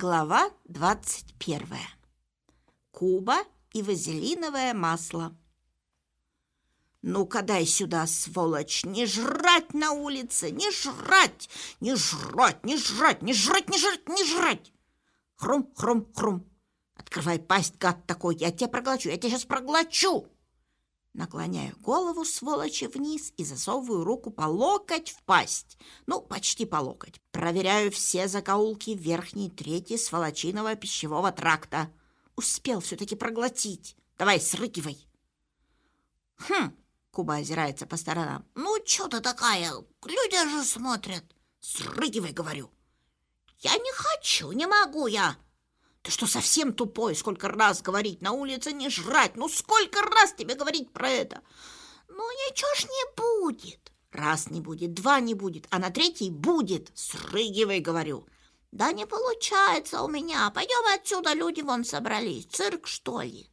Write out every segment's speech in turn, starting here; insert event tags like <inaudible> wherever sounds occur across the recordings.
Глава 21. Куба и вазелиновое масло. «Ну-ка дай сюда, сволочь! Не жрать на улице! Не жрать! Не жрать! Не жрать! Не жрать! Не жрать! Не жрать!» Хрум, хрум, хрум. «Открывай пасть, гад такой! Я тебя проглочу! Я тебя сейчас проглочу!» Наклоняю голову сволочи вниз и засовываю руку по локоть в пасть. Ну, почти по локоть. Проверяю все закоулки верхней трети сволочиного пищевого тракта. Успел все-таки проглотить. Давай, срыгивай. Хм, Куба озирается по сторонам. Ну, что ты такая? Люди же смотрят. Срыгивай, говорю. Я не хочу, не могу я. Ты что, совсем тупой? Сколько раз говорить на улице не жрать? Ну, сколько раз тебе говорить про это? Ну, ничего ж не будет. Раз не будет, два не будет, а на третий будет. Срыгивай, говорю. Да не получается у меня. Пойдем отсюда, люди вон собрались. Цирк, что ли?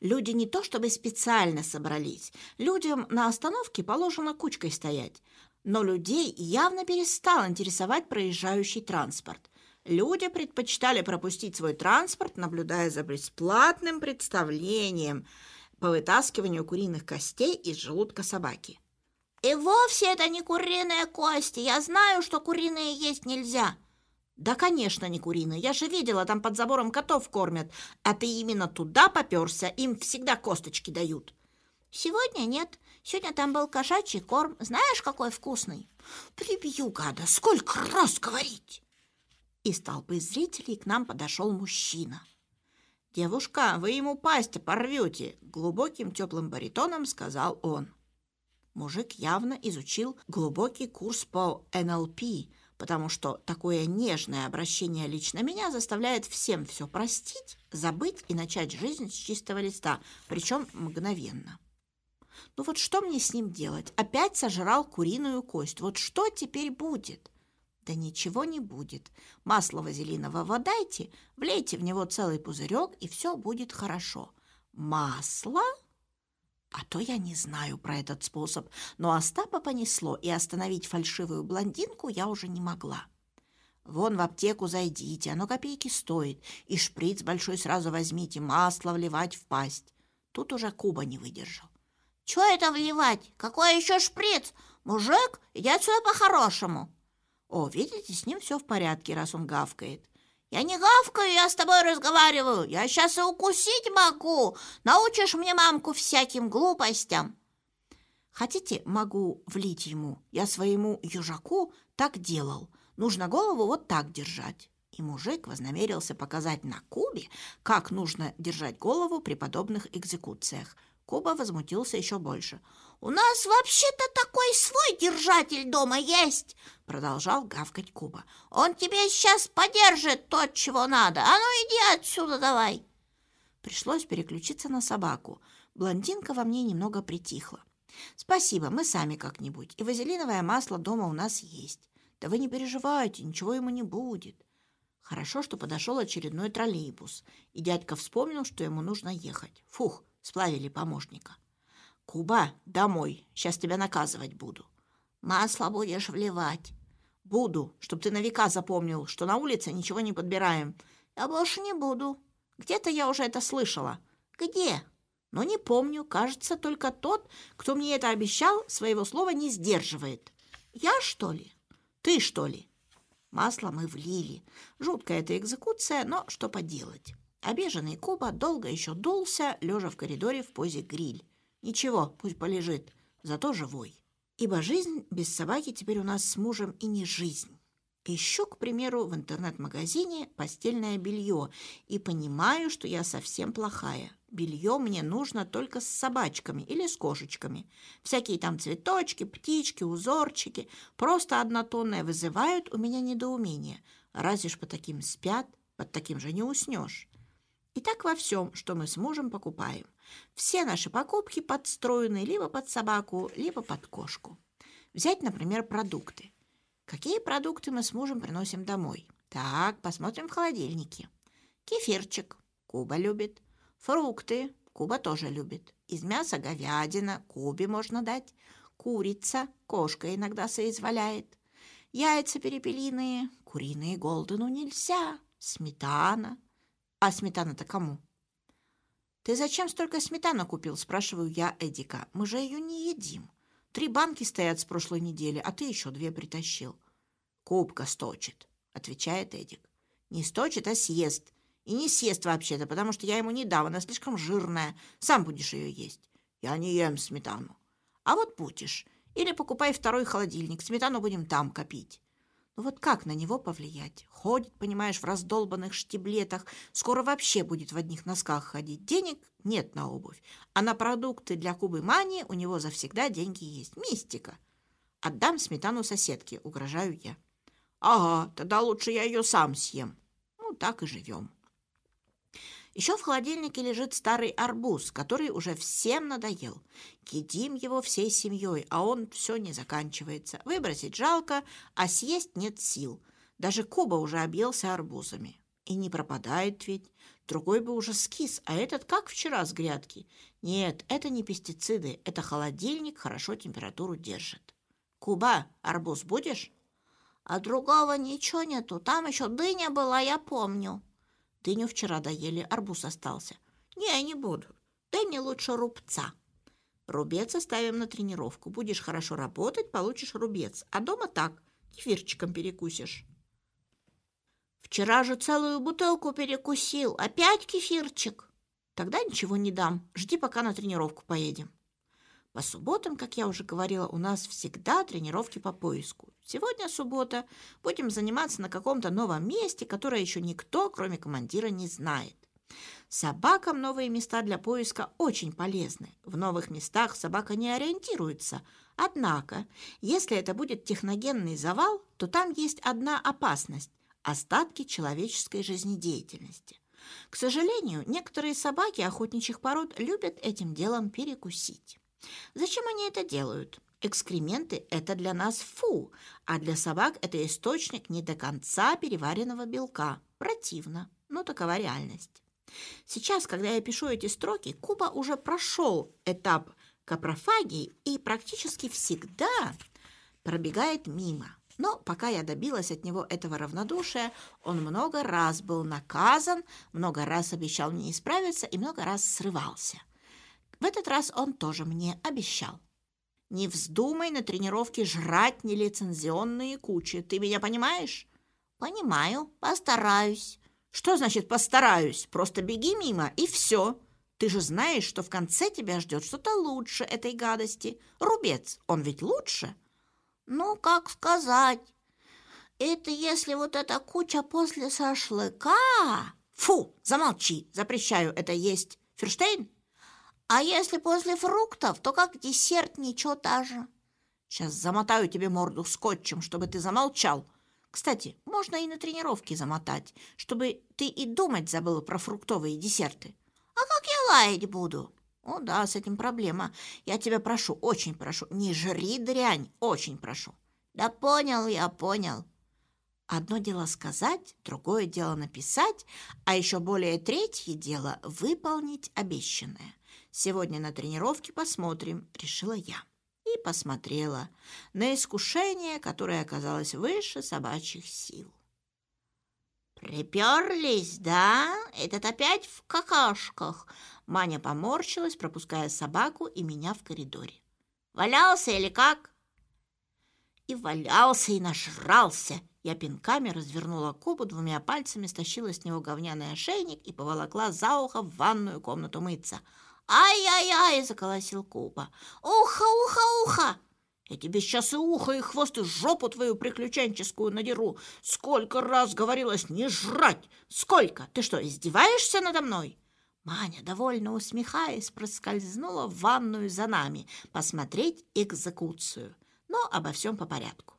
Люди не то чтобы специально собрались. Людям на остановке положено кучкой стоять. Но людей явно перестал интересовать проезжающий транспорт люди предпочитали пропустить свой транспорт, наблюдая за бесплатным представлением по вытаскиванию куриных костей из желудка собаки. «И вовсе это не куриные кости. Я знаю, что куриные есть нельзя». «Да, конечно, не куриные. Я же видела, там под забором котов кормят. А ты именно туда поперся. Им всегда косточки дают». «Сегодня нет. Сегодня там был кошачий корм. Знаешь, какой вкусный?» «Прибью, гада. Сколько раз говорить?» Из толпы зрителей к нам подошел мужчина. «Девушка, вы ему пасть порвете!» — глубоким теплым баритоном сказал он. Мужик явно изучил глубокий курс по НЛП, потому что такое нежное обращение лично меня заставляет всем все простить, забыть и начать жизнь с чистого листа, причем мгновенно. Ну вот что мне с ним делать? Опять сожрал куриную кость. Вот что теперь будет? Да ничего не будет. Масло вазелинового дайте, влейте в него целый пузырек, и все будет хорошо. Масло? А то я не знаю про этот способ, но Остапа понесло, и остановить фальшивую блондинку я уже не могла. Вон в аптеку зайдите, оно копейки стоит, и шприц большой сразу возьмите, масло вливать в пасть. Тут уже Куба не выдержал. Чего это вливать? Какой еще шприц? Мужик, иди отсюда по-хорошему. О, видите, с ним все в порядке, раз он гавкает. Я не гавкаю, я с тобой разговариваю. Я сейчас и укусить могу. Научишь мне мамку всяким глупостям. Хотите, могу влить ему. Я своему южаку так делал. Нужно голову вот так держать. И мужик вознамерился показать на Кубе, как нужно держать голову при подобных экзекуциях. Куба возмутился еще больше. «У нас вообще-то такой свой держатель дома есть!» Продолжал гавкать Куба. «Он тебе сейчас подержит то, чего надо. А ну иди отсюда давай!» Пришлось переключиться на собаку. Блондинка во мне немного притихла. «Спасибо, мы сами как-нибудь. И вазелиновое масло дома у нас есть. Да вы не переживайте, ничего ему не будет». Хорошо, что подошел очередной троллейбус, и дядька вспомнил, что ему нужно ехать. Фух, сплавили помощника. «Куба, домой. Сейчас тебя наказывать буду». «Масло будешь вливать». «Буду, чтоб ты на века запомнил, что на улице ничего не подбираем». «Я больше не буду. Где-то я уже это слышала». «Где?» «Но не помню. Кажется, только тот, кто мне это обещал, своего слова не сдерживает». «Я, что ли?» «Ты, что ли?» Масло мы влили. Жуткая эта экзекуция, но что поделать. Обиженный Куба долго еще дулся, лежа в коридоре в позе гриль. Ничего, пусть полежит, зато живой. Ибо жизнь без собаки теперь у нас с мужем и не жизнь. Ищу, к примеру, в интернет-магазине постельное белье и понимаю, что я совсем плохая. Белье мне нужно только с собачками или с кошечками. Всякие там цветочки, птички, узорчики, просто однотонные вызывают у меня недоумение. Разве ж по таким спят, под таким же не уснешь. И так во всем, что мы с мужем покупаем. Все наши покупки подстроены либо под собаку, либо под кошку. Взять, например, продукты. Какие продукты мы с мужем приносим домой? Так, посмотрим в холодильнике. Кефирчик. Куба любит. Фрукты. Куба тоже любит. Из мяса говядина. Кубе можно дать. Курица. Кошка иногда соизволяет. Яйца перепелиные. Куриные голдену нельзя. Сметана. А сметана-то кому? Ты зачем столько сметаны купил, спрашиваю я Эдика. Мы же ее не едим. Три банки стоят с прошлой недели, а ты еще две притащил. Кубка сточит, отвечает Эдик. Не сточит, а съест. И не съест вообще-то, потому что я ему не дам, она слишком жирная. Сам будешь ее есть. Я не ем сметану. А вот будешь. Или покупай второй холодильник, сметану будем там копить. Ну вот как на него повлиять? Ходит, понимаешь, в раздолбанных штиблетах, скоро вообще будет в одних носках ходить. Денег нет на обувь, а на продукты для Кубы Мани у него завсегда деньги есть. Мистика. Отдам сметану соседке, угрожаю я. Ага, тогда лучше я ее сам съем. Ну, так и живем. Еще в холодильнике лежит старый арбуз, который уже всем надоел. Едим его всей семьей, а он все не заканчивается. Выбросить жалко, а съесть нет сил. Даже Куба уже объелся арбузами. И не пропадает ведь. Другой бы уже скис, а этот как вчера с грядки. Нет, это не пестициды, это холодильник хорошо температуру держит. Куба, арбуз будешь? А другого ничего нету. Там еще дыня была, я помню. Дыню вчера доели, арбуз остался. Не, не буду. Дай мне лучше рубца. Рубец оставим на тренировку. Будешь хорошо работать, получишь рубец. А дома так, кефирчиком перекусишь. Вчера же целую бутылку перекусил. Опять кефирчик? Тогда ничего не дам. Жди, пока на тренировку поедем. По субботам, как я уже говорила, у нас всегда тренировки по поиску. Сегодня суббота. Будем заниматься на каком-то новом месте, которое еще никто, кроме командира, не знает. Собакам новые места для поиска очень полезны. В новых местах собака не ориентируется. Однако, если это будет техногенный завал, то там есть одна опасность – остатки человеческой жизнедеятельности. К сожалению, некоторые собаки охотничьих пород любят этим делом перекусить. Зачем они это делают? Экскременты – это для нас фу, а для собак это источник не до конца переваренного белка. Противно, но такова реальность. Сейчас, когда я пишу эти строки, Куба уже прошел этап капрофагии и практически всегда пробегает мимо. Но пока я добилась от него этого равнодушия, он много раз был наказан, много раз обещал мне исправиться и много раз срывался – в этот раз он тоже мне обещал. Не вздумай на тренировке жрать нелицензионные кучи. Ты меня понимаешь? Понимаю, постараюсь. Что значит постараюсь? Просто беги мимо и все. Ты же знаешь, что в конце тебя ждет что-то лучше этой гадости. Рубец, он ведь лучше. Ну, как сказать. Это если вот эта куча после шашлыка... Фу, замолчи, запрещаю это есть. Ферштейн? А если после фруктов, то как десерт ничего даже. Сейчас замотаю тебе морду скотчем, чтобы ты замолчал. Кстати, можно и на тренировке замотать, чтобы ты и думать забыла про фруктовые десерты. А как я лаять буду? О, да, с этим проблема. Я тебя прошу, очень прошу, не жри дрянь, очень прошу. Да понял я, понял. Одно дело сказать, другое дело написать, а еще более третье дело выполнить обещанное. Сегодня на тренировке посмотрим, решила я. И посмотрела на искушение, которое оказалось выше собачьих сил. «Приперлись, да? Этот опять в какашках!» Маня поморщилась, пропуская собаку и меня в коридоре. «Валялся или как?» И валялся, и нажрался. Я пинками развернула Кубу, двумя пальцами стащила с него говняный ошейник и поволокла за ухо в ванную комнату мыться – «Ай-яй-яй!» — заколосил Куба. «Ухо, ухо, ухо!» «Я тебе сейчас и ухо, и хвост, и жопу твою приключенческую надеру! Сколько раз говорилось не жрать! Сколько? Ты что, издеваешься надо мной?» Маня, довольно усмехаясь, проскользнула в ванную за нами посмотреть экзекуцию. Но обо всем по порядку.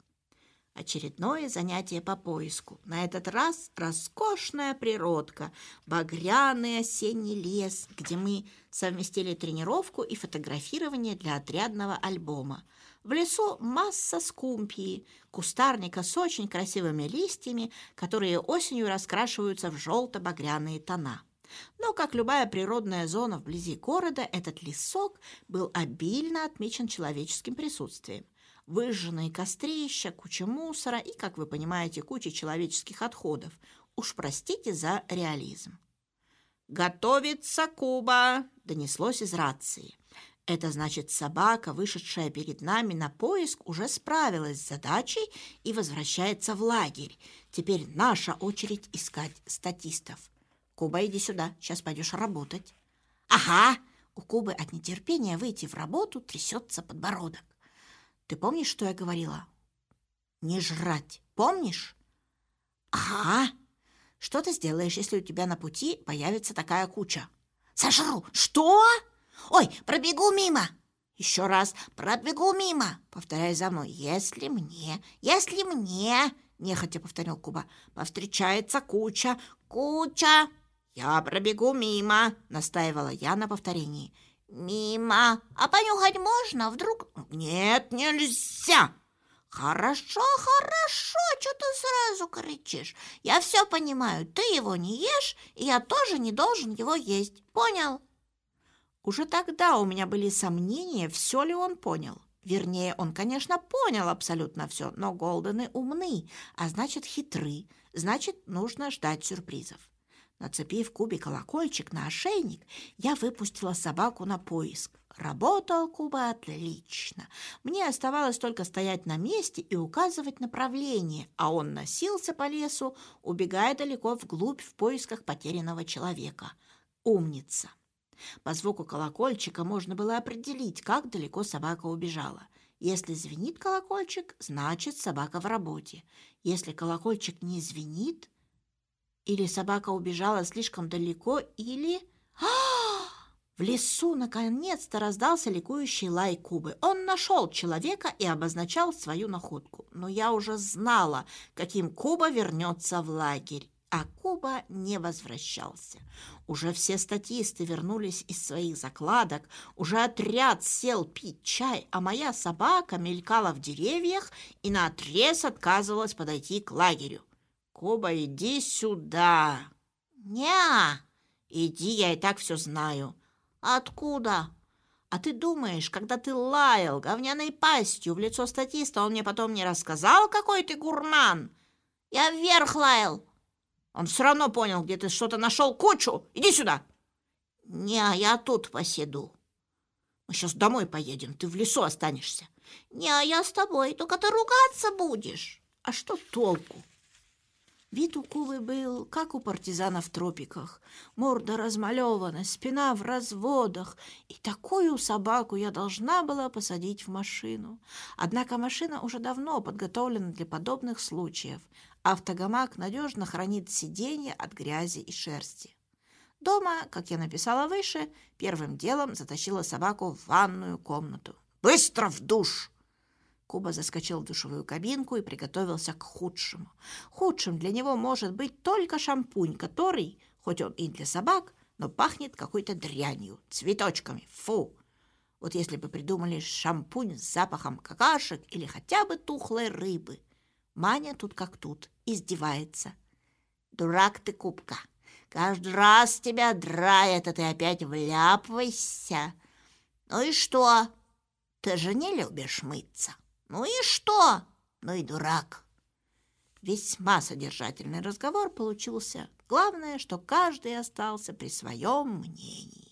Очередное занятие по поиску. На этот раз роскошная природка, багряный осенний лес, где мы совместили тренировку и фотографирование для отрядного альбома. В лесу масса скумпии, кустарника с очень красивыми листьями, которые осенью раскрашиваются в желто-багряные тона. Но, как любая природная зона вблизи города, этот лесок был обильно отмечен человеческим присутствием выжженные кострища, куча мусора и, как вы понимаете, куча человеческих отходов. Уж простите за реализм. «Готовится Куба!» – донеслось из рации. Это значит, собака, вышедшая перед нами на поиск, уже справилась с задачей и возвращается в лагерь. Теперь наша очередь искать статистов. Куба, иди сюда, сейчас пойдешь работать. Ага! У Кубы от нетерпения выйти в работу трясется подбородок. Ты помнишь, что я говорила? Не жрать. Помнишь? Ага. Что ты сделаешь, если у тебя на пути появится такая куча? Сожру. Что? Ой, пробегу мимо. Еще раз, пробегу мимо. Повторяй за мной. Если мне, если мне, нехотя повторил Куба, повстречается куча, куча. Я пробегу мимо, настаивала я на повторении. Мимо. А понюхать можно? Вдруг... Нет, нельзя. «Хорошо, хорошо, что ты сразу кричишь? Я все понимаю, ты его не ешь, и я тоже не должен его есть. Понял?» Уже тогда у меня были сомнения, все ли он понял. Вернее, он, конечно, понял абсолютно все, но Голдены умны, а значит хитры, значит, нужно ждать сюрпризов. Нацепив Кубе колокольчик на ошейник, я выпустила собаку на поиск. Работал Куба отлично. Мне оставалось только стоять на месте и указывать направление, а он носился по лесу, убегая далеко вглубь в поисках потерянного человека. Умница! По звуку колокольчика можно было определить, как далеко собака убежала. Если звенит колокольчик, значит собака в работе. Если колокольчик не звенит, или собака убежала слишком далеко, или... А! <gasps> В лесу наконец-то раздался ликующий лай Кубы. Он нашел человека и обозначал свою находку. Но я уже знала, каким Куба вернется в лагерь. А Куба не возвращался. Уже все статисты вернулись из своих закладок, уже отряд сел пить чай, а моя собака мелькала в деревьях и наотрез отказывалась подойти к лагерю. «Куба, иди сюда!» «Не, иди, я и так все знаю». «Откуда?» «А ты думаешь, когда ты лаял говняной пастью в лицо статиста, он мне потом не рассказал, какой ты гурман?» «Я вверх лаял». «Он все равно понял, где ты что-то нашел кучу. Иди сюда!» «Не, я тут посиду». «Мы сейчас домой поедем, ты в лесу останешься». «Не, я с тобой, только ты ругаться будешь». «А что толку?» Вид у Кувы был, как у партизана в тропиках. Морда размалевана, спина в разводах. И такую собаку я должна была посадить в машину. Однако машина уже давно подготовлена для подобных случаев. Автогамак надежно хранит сиденье от грязи и шерсти. Дома, как я написала выше, первым делом затащила собаку в ванную комнату. «Быстро в душ!» Куба заскочил в душевую кабинку и приготовился к худшему. Худшим для него может быть только шампунь, который, хоть он и для собак, но пахнет какой-то дрянью, цветочками. Фу! Вот если бы придумали шампунь с запахом какашек или хотя бы тухлой рыбы. Маня тут как тут, издевается. Дурак ты, Кубка, каждый раз тебя драет, а ты опять вляпывайся. Ну и что? Ты же не любишь мыться. Ну и что? Ну и дурак. Весьма содержательный разговор получился. Главное, что каждый остался при своем мнении.